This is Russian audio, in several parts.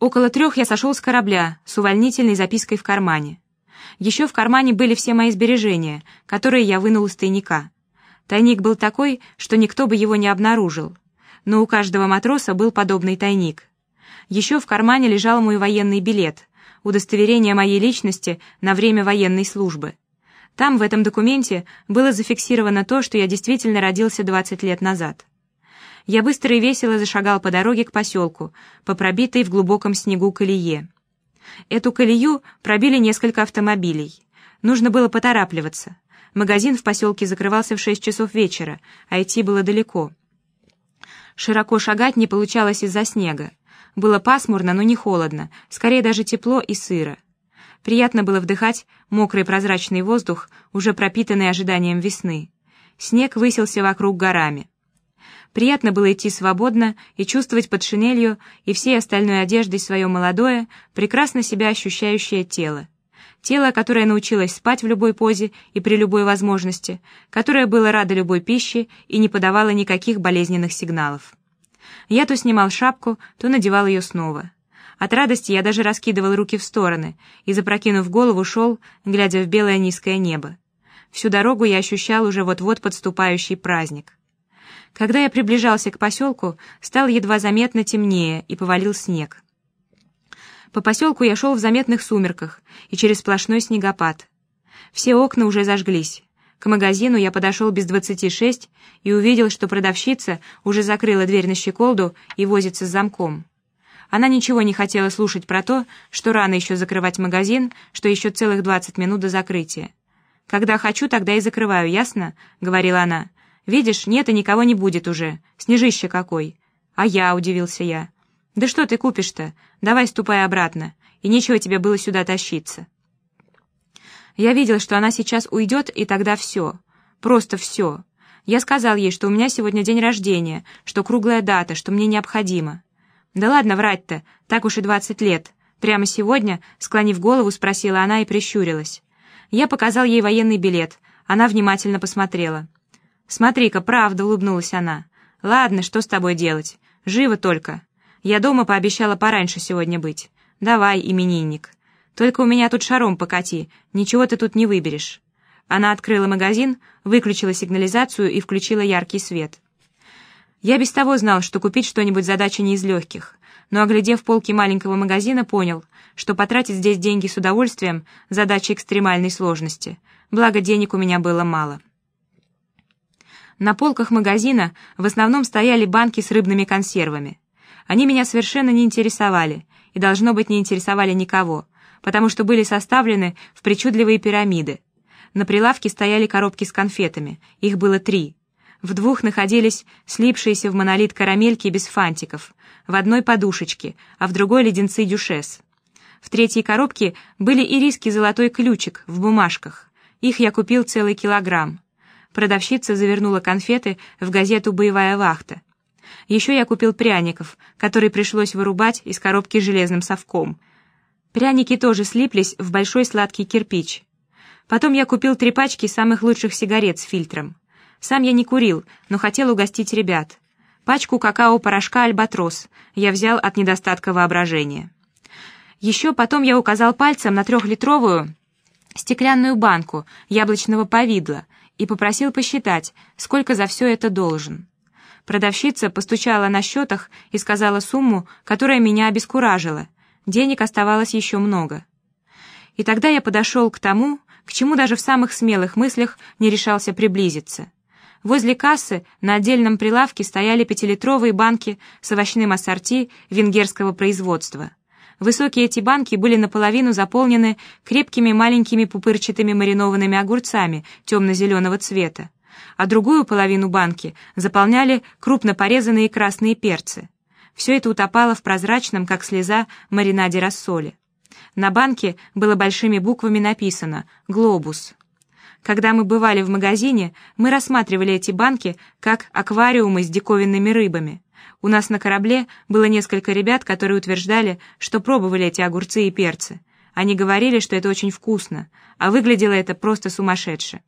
Около трех я сошел с корабля с увольнительной запиской в кармане. Еще в кармане были все мои сбережения, которые я вынул из тайника. Тайник был такой, что никто бы его не обнаружил. Но у каждого матроса был подобный тайник. Еще в кармане лежал мой военный билет, удостоверение моей личности на время военной службы. Там, в этом документе, было зафиксировано то, что я действительно родился 20 лет назад. Я быстро и весело зашагал по дороге к поселку, по пробитой в глубоком снегу колее. Эту колею пробили несколько автомобилей. Нужно было поторапливаться. Магазин в поселке закрывался в 6 часов вечера, а идти было далеко. Широко шагать не получалось из-за снега. Было пасмурно, но не холодно, скорее даже тепло и сыро. Приятно было вдыхать мокрый прозрачный воздух, уже пропитанный ожиданием весны. Снег высился вокруг горами. Приятно было идти свободно и чувствовать под шинелью и всей остальной одеждой свое молодое, прекрасно себя ощущающее тело. Тело, которое научилось спать в любой позе и при любой возможности, которое было радо любой пище и не подавало никаких болезненных сигналов. Я то снимал шапку, то надевал ее снова. От радости я даже раскидывал руки в стороны и, запрокинув голову, шел, глядя в белое низкое небо. Всю дорогу я ощущал уже вот-вот подступающий праздник. Когда я приближался к поселку, стало едва заметно темнее и повалил снег. По поселку я шел в заметных сумерках и через сплошной снегопад. Все окна уже зажглись. К магазину я подошел без двадцати шесть и увидел, что продавщица уже закрыла дверь на щеколду и возится с замком. Она ничего не хотела слушать про то, что рано еще закрывать магазин, что еще целых двадцать минут до закрытия. «Когда хочу, тогда и закрываю, ясно?» — говорила она. Видишь, нет и никого не будет уже. Снежище какой. А я, удивился я. Да что ты купишь-то? Давай ступай обратно. И нечего тебе было сюда тащиться. Я видел, что она сейчас уйдет, и тогда все. Просто все. Я сказал ей, что у меня сегодня день рождения, что круглая дата, что мне необходимо. Да ладно врать-то, так уж и двадцать лет. Прямо сегодня, склонив голову, спросила она и прищурилась. Я показал ей военный билет. Она внимательно посмотрела. «Смотри-ка, правда», — улыбнулась она. «Ладно, что с тобой делать? Живо только. Я дома пообещала пораньше сегодня быть. Давай, именинник. Только у меня тут шаром покати, ничего ты тут не выберешь». Она открыла магазин, выключила сигнализацию и включила яркий свет. Я без того знал, что купить что-нибудь задача не из легких, но, оглядев полки маленького магазина, понял, что потратить здесь деньги с удовольствием — задача экстремальной сложности, благо денег у меня было мало. На полках магазина в основном стояли банки с рыбными консервами. Они меня совершенно не интересовали, и, должно быть, не интересовали никого, потому что были составлены в причудливые пирамиды. На прилавке стояли коробки с конфетами, их было три. В двух находились слипшиеся в монолит карамельки без фантиков, в одной подушечке, а в другой леденцы дюшес. В третьей коробке были ириски золотой ключик в бумажках. Их я купил целый килограмм. Продавщица завернула конфеты в газету «Боевая вахта». Еще я купил пряников, которые пришлось вырубать из коробки железным совком. Пряники тоже слиплись в большой сладкий кирпич. Потом я купил три пачки самых лучших сигарет с фильтром. Сам я не курил, но хотел угостить ребят. Пачку какао-порошка «Альбатрос» я взял от недостатка воображения. Еще потом я указал пальцем на трехлитровую стеклянную банку яблочного повидла и попросил посчитать, сколько за все это должен. Продавщица постучала на счетах и сказала сумму, которая меня обескуражила. Денег оставалось еще много. И тогда я подошел к тому, к чему даже в самых смелых мыслях не решался приблизиться. Возле кассы на отдельном прилавке стояли пятилитровые банки с овощным ассорти венгерского производства. Высокие эти банки были наполовину заполнены крепкими маленькими пупырчатыми маринованными огурцами темно-зеленого цвета, а другую половину банки заполняли крупно порезанные красные перцы. Все это утопало в прозрачном, как слеза, маринаде рассоле. На банке было большими буквами написано «Глобус». Когда мы бывали в магазине, мы рассматривали эти банки как аквариумы с диковинными рыбами. У нас на корабле было несколько ребят, которые утверждали, что пробовали эти огурцы и перцы. Они говорили, что это очень вкусно, а выглядело это просто сумасшедше.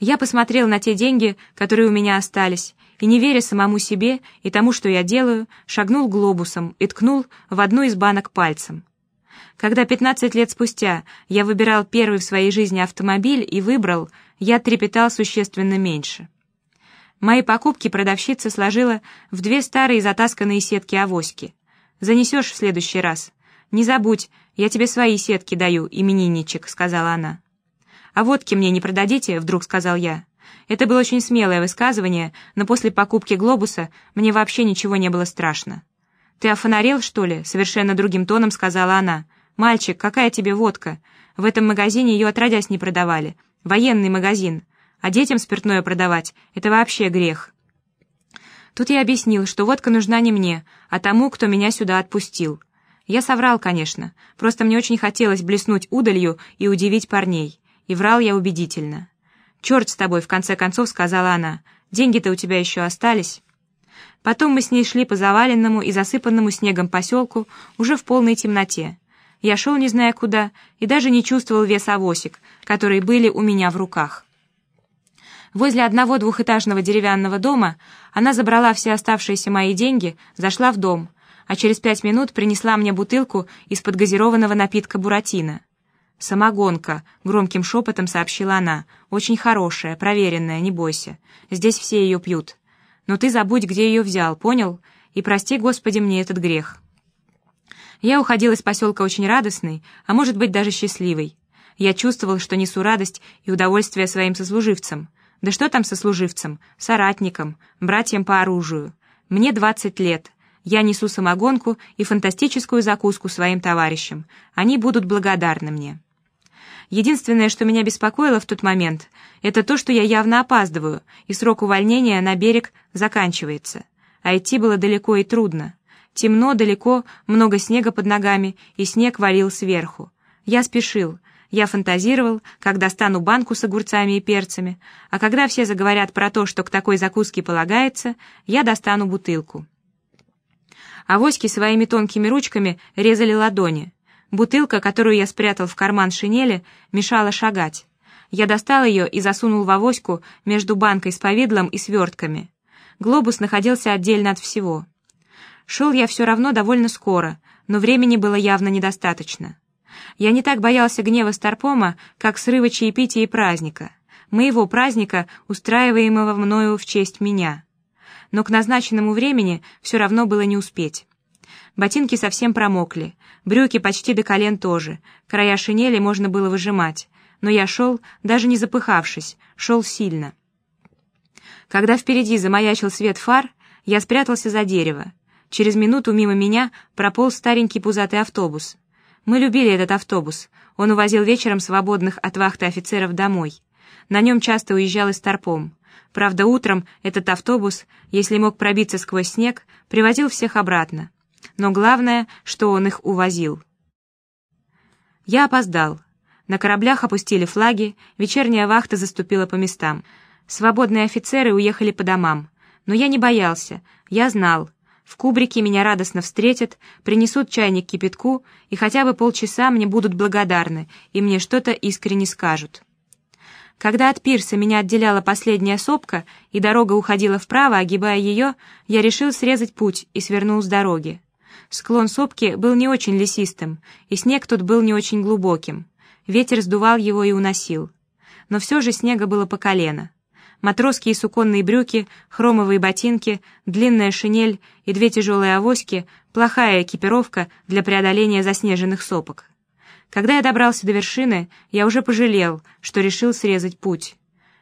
Я посмотрел на те деньги, которые у меня остались, и, не веря самому себе и тому, что я делаю, шагнул глобусом и ткнул в одну из банок пальцем. Когда 15 лет спустя я выбирал первый в своей жизни автомобиль и выбрал, я трепетал существенно меньше. Мои покупки продавщица сложила в две старые затасканные сетки-авоськи. «Занесешь в следующий раз. Не забудь, я тебе свои сетки даю, именинничек», — сказала она. «А водки мне не продадите?» — вдруг сказал я. Это было очень смелое высказывание, но после покупки «Глобуса» мне вообще ничего не было страшно. «Ты офонарел, что ли?» — совершенно другим тоном сказала она. «Мальчик, какая тебе водка? В этом магазине ее отродясь не продавали. Военный магазин. А детям спиртное продавать — это вообще грех». Тут я объяснил, что водка нужна не мне, а тому, кто меня сюда отпустил. Я соврал, конечно, просто мне очень хотелось блеснуть удалью и удивить парней. И врал я убедительно. «Черт с тобой», — в конце концов сказала она. «Деньги-то у тебя еще остались». Потом мы с ней шли по заваленному и засыпанному снегом поселку уже в полной темноте. Я шел не зная куда и даже не чувствовал вес авосик, которые были у меня в руках. Возле одного двухэтажного деревянного дома она забрала все оставшиеся мои деньги, зашла в дом, а через пять минут принесла мне бутылку из-под газированного напитка «Буратино». «Самогонка», — громким шепотом сообщила она, — «очень хорошая, проверенная, не бойся. Здесь все ее пьют. Но ты забудь, где ее взял, понял? И прости, Господи, мне этот грех». Я уходил из поселка очень радостный, а может быть даже счастливый. Я чувствовал, что несу радость и удовольствие своим сослуживцам. Да что там сослуживцам? Соратникам, братьям по оружию. Мне 20 лет. Я несу самогонку и фантастическую закуску своим товарищам. Они будут благодарны мне. Единственное, что меня беспокоило в тот момент, это то, что я явно опаздываю, и срок увольнения на берег заканчивается. А идти было далеко и трудно. Темно, далеко, много снега под ногами, и снег валил сверху. Я спешил. Я фантазировал, когда достану банку с огурцами и перцами, а когда все заговорят про то, что к такой закуске полагается, я достану бутылку. Авоськи своими тонкими ручками резали ладони. Бутылка, которую я спрятал в карман шинели, мешала шагать. Я достал ее и засунул в авоську между банкой с повидлом и свертками. Глобус находился отдельно от всего. Шел я все равно довольно скоро, но времени было явно недостаточно. Я не так боялся гнева Старпома, как срыва чаепития и праздника, моего праздника, устраиваемого мною в честь меня. Но к назначенному времени все равно было не успеть. Ботинки совсем промокли, брюки почти до колен тоже, края шинели можно было выжимать, но я шел, даже не запыхавшись, шел сильно. Когда впереди замаячил свет фар, я спрятался за дерево. Через минуту мимо меня прополз старенький пузатый автобус. Мы любили этот автобус. Он увозил вечером свободных от вахты офицеров домой. На нем часто уезжал и старпом. Правда, утром этот автобус, если мог пробиться сквозь снег, привозил всех обратно. Но главное, что он их увозил. Я опоздал. На кораблях опустили флаги, вечерняя вахта заступила по местам. Свободные офицеры уехали по домам. Но я не боялся, я знал, в кубрике меня радостно встретят, принесут чайник кипятку, и хотя бы полчаса мне будут благодарны, и мне что-то искренне скажут. Когда от пирса меня отделяла последняя сопка, и дорога уходила вправо, огибая ее, я решил срезать путь и свернул с дороги. Склон сопки был не очень лесистым, и снег тут был не очень глубоким. Ветер сдувал его и уносил. Но все же снега было по колено матросские суконные брюки, хромовые ботинки, длинная шинель и две тяжелые авоськи — плохая экипировка для преодоления заснеженных сопок. Когда я добрался до вершины, я уже пожалел, что решил срезать путь.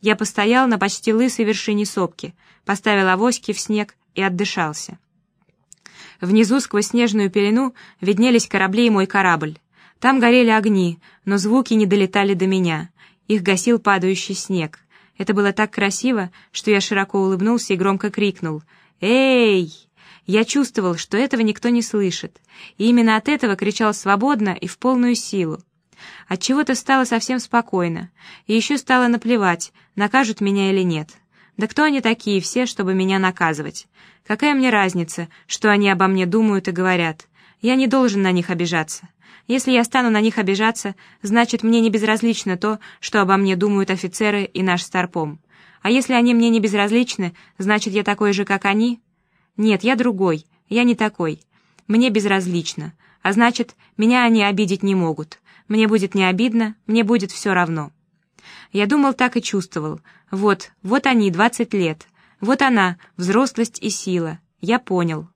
Я постоял на почти лысой вершине сопки, поставил авоськи в снег и отдышался. Внизу, сквозь снежную пелену, виднелись корабли и мой корабль. Там горели огни, но звуки не долетали до меня. Их гасил падающий снег. Это было так красиво, что я широко улыбнулся и громко крикнул «Эй!». Я чувствовал, что этого никто не слышит, и именно от этого кричал свободно и в полную силу. От чего-то стало совсем спокойно, и еще стало наплевать, накажут меня или нет. Да кто они такие все, чтобы меня наказывать? Какая мне разница, что они обо мне думают и говорят? Я не должен на них обижаться. Если я стану на них обижаться, значит, мне не безразлично то, что обо мне думают офицеры и наш старпом. А если они мне не безразличны, значит, я такой же, как они? Нет, я другой, я не такой. Мне безразлично, а значит, меня они обидеть не могут. Мне будет не обидно, мне будет все равно. Я думал так и чувствовал. Вот, вот они, двадцать лет. Вот она, взрослость и сила. Я понял.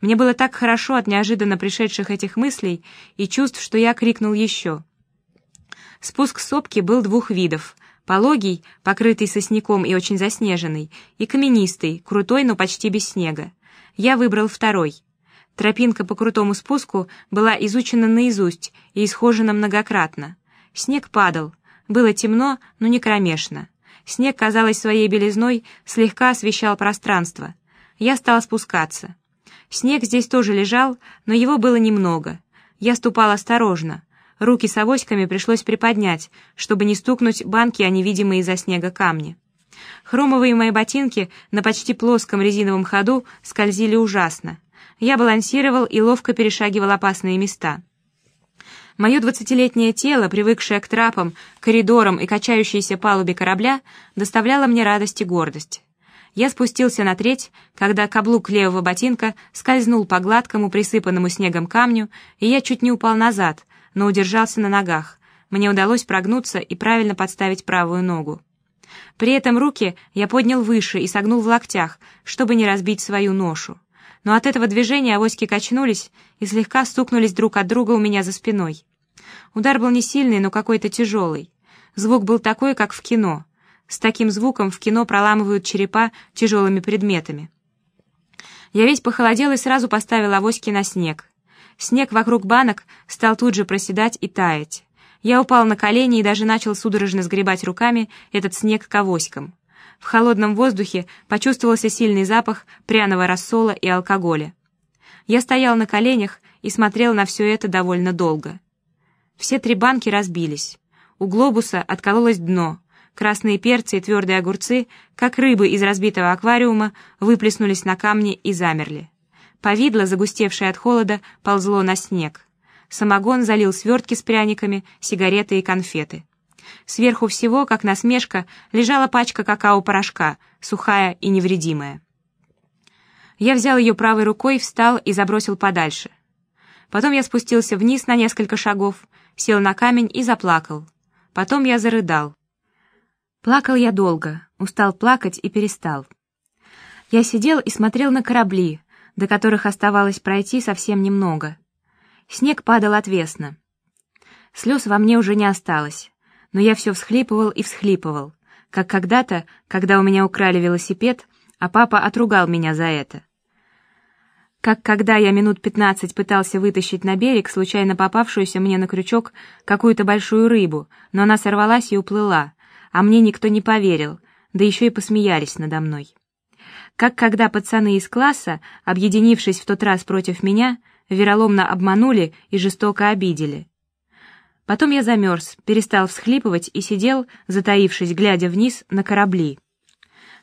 Мне было так хорошо от неожиданно пришедших этих мыслей и чувств, что я крикнул еще. Спуск сопки был двух видов. Пологий, покрытый сосняком и очень заснеженный, и каменистый, крутой, но почти без снега. Я выбрал второй. Тропинка по крутому спуску была изучена наизусть и исхожена многократно. Снег падал. Было темно, но не кромешно. Снег, казалось, своей белизной слегка освещал пространство. Я стал спускаться. Снег здесь тоже лежал, но его было немного. Я ступал осторожно. Руки с авоськами пришлось приподнять, чтобы не стукнуть банки о невидимые из-за снега камни. Хромовые мои ботинки на почти плоском резиновом ходу скользили ужасно. Я балансировал и ловко перешагивал опасные места. Мое двадцатилетнее тело, привыкшее к трапам, коридорам и качающейся палубе корабля, доставляло мне радость и гордость. Я спустился на треть, когда каблук левого ботинка скользнул по гладкому, присыпанному снегом камню, и я чуть не упал назад, но удержался на ногах. Мне удалось прогнуться и правильно подставить правую ногу. При этом руки я поднял выше и согнул в локтях, чтобы не разбить свою ношу. Но от этого движения авоськи качнулись и слегка стукнулись друг от друга у меня за спиной. Удар был не сильный, но какой-то тяжелый. Звук был такой, как в кино — с таким звуком в кино проламывают черепа тяжелыми предметами. Я весь похолодел и сразу поставил авоськи на снег. Снег вокруг банок стал тут же проседать и таять. Я упал на колени и даже начал судорожно сгребать руками этот снег к авоськам. В холодном воздухе почувствовался сильный запах пряного рассола и алкоголя. Я стоял на коленях и смотрел на все это довольно долго. Все три банки разбились. У глобуса откололось дно, Красные перцы и твердые огурцы, как рыбы из разбитого аквариума, выплеснулись на камни и замерли. Повидло, загустевшее от холода, ползло на снег. Самогон залил свертки с пряниками, сигареты и конфеты. Сверху всего, как насмешка, лежала пачка какао-порошка, сухая и невредимая. Я взял ее правой рукой, встал и забросил подальше. Потом я спустился вниз на несколько шагов, сел на камень и заплакал. Потом я зарыдал. Плакал я долго, устал плакать и перестал. Я сидел и смотрел на корабли, до которых оставалось пройти совсем немного. Снег падал отвесно. Слез во мне уже не осталось, но я все всхлипывал и всхлипывал, как когда-то, когда у меня украли велосипед, а папа отругал меня за это. Как когда я минут пятнадцать пытался вытащить на берег случайно попавшуюся мне на крючок какую-то большую рыбу, но она сорвалась и уплыла, а мне никто не поверил, да еще и посмеялись надо мной. Как когда пацаны из класса, объединившись в тот раз против меня, вероломно обманули и жестоко обидели. Потом я замерз, перестал всхлипывать и сидел, затаившись, глядя вниз на корабли.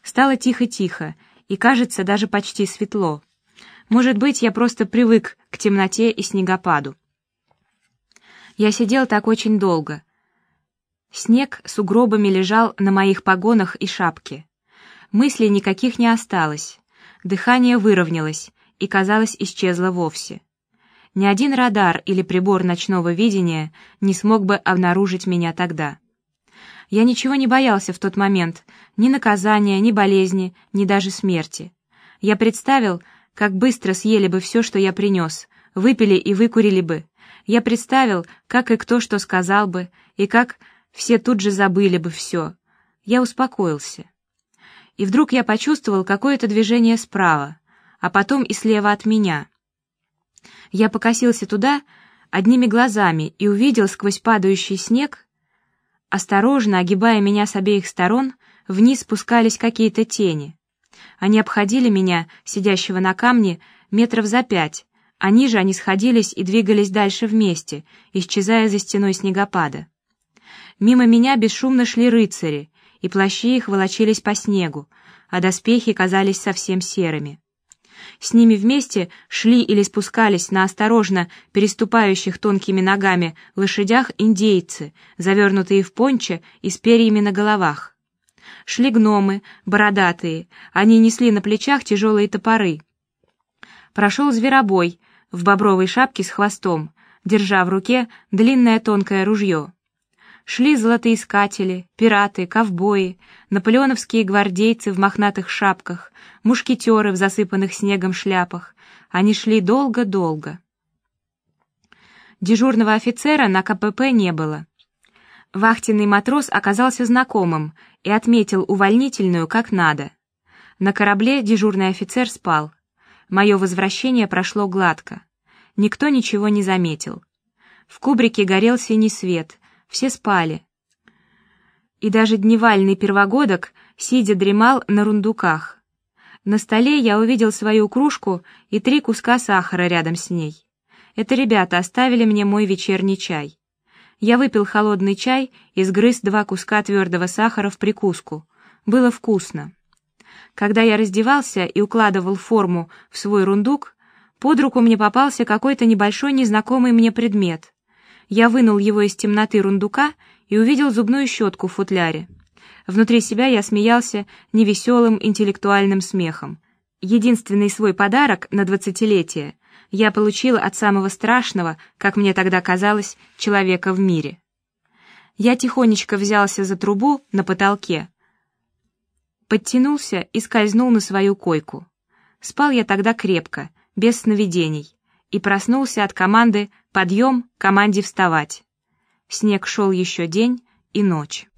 Стало тихо-тихо, и, кажется, даже почти светло. Может быть, я просто привык к темноте и снегопаду. Я сидел так очень долго, Снег с угробами лежал на моих погонах и шапке. Мыслей никаких не осталось. Дыхание выровнялось и, казалось, исчезло вовсе. Ни один радар или прибор ночного видения не смог бы обнаружить меня тогда. Я ничего не боялся в тот момент, ни наказания, ни болезни, ни даже смерти. Я представил, как быстро съели бы все, что я принес, выпили и выкурили бы. Я представил, как и кто что сказал бы, и как все тут же забыли бы все. Я успокоился. И вдруг я почувствовал какое-то движение справа, а потом и слева от меня. Я покосился туда одними глазами и увидел сквозь падающий снег, осторожно огибая меня с обеих сторон, вниз спускались какие-то тени. Они обходили меня, сидящего на камне, метров за пять, а ниже они сходились и двигались дальше вместе, исчезая за стеной снегопада. Мимо меня бесшумно шли рыцари, и плащи их волочились по снегу, а доспехи казались совсем серыми. С ними вместе шли или спускались на осторожно переступающих тонкими ногами лошадях индейцы, завернутые в пончо и с перьями на головах. Шли гномы, бородатые, они несли на плечах тяжелые топоры. Прошел зверобой в бобровой шапке с хвостом, держа в руке длинное тонкое ружье. Шли золотоискатели, пираты, ковбои, наполеоновские гвардейцы в мохнатых шапках, мушкетеры в засыпанных снегом шляпах. Они шли долго-долго. Дежурного офицера на КПП не было. Вахтенный матрос оказался знакомым и отметил увольнительную как надо. На корабле дежурный офицер спал. Мое возвращение прошло гладко. Никто ничего не заметил. В кубрике горел синий свет, все спали. И даже дневальный первогодок, сидя, дремал на рундуках. На столе я увидел свою кружку и три куска сахара рядом с ней. Это ребята оставили мне мой вечерний чай. Я выпил холодный чай и сгрыз два куска твердого сахара в прикуску. Было вкусно. Когда я раздевался и укладывал форму в свой рундук, под руку мне попался какой-то небольшой незнакомый мне предмет. Я вынул его из темноты рундука и увидел зубную щетку в футляре. Внутри себя я смеялся невеселым интеллектуальным смехом. Единственный свой подарок на двадцатилетие я получил от самого страшного, как мне тогда казалось, человека в мире. Я тихонечко взялся за трубу на потолке, подтянулся и скользнул на свою койку. Спал я тогда крепко, без сновидений и проснулся от команды «Подъем! Команде вставать!». Снег шел еще день и ночь.